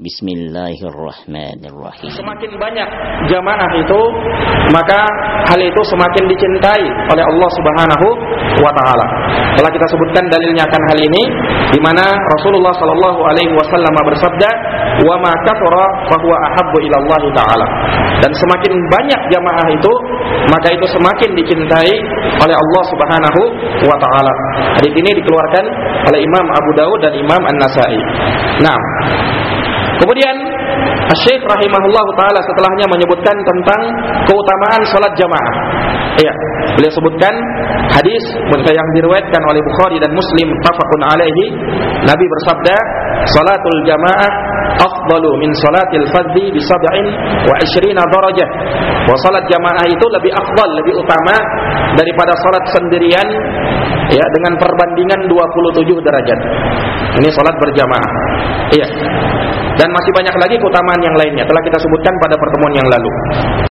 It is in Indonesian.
Bismillahirrahmanirrahim. Semakin banyak jamaah itu, maka hal itu semakin dicintai oleh Allah Subhanahu wa taala. Telah kita sebutkan dalilnya akan hal ini di mana Rasulullah sallallahu alaihi wasallam bersabda, "Wa ma kathara fa huwa ahabbu taala." Dan semakin banyak jamaah itu, maka itu semakin dicintai oleh Allah Subhanahu wa taala. Hadis ini dikeluarkan oleh Imam Abu Dawud dan Imam An-Nasa'i. Nah, Kemudian Syekh rahimahullah taala setelahnya menyebutkan tentang keutamaan salat jamaah. Iya, beliau sebutkan hadis yang diriwayatkan oleh Bukhari dan Muslim tafaqun alaihi, Nabi bersabda, "Salatul jamaah afdalu min salatil fardhi bi sab'in wa 20 darajah." Wa salat jamaah itu lebih afdal, lebih utama daripada salat sendirian ya dengan perbandingan 27 derajat. Ini salat berjamaah. Iya. Dan masih banyak lagi keutamaan yang lainnya telah kita sebutkan pada pertemuan yang lalu.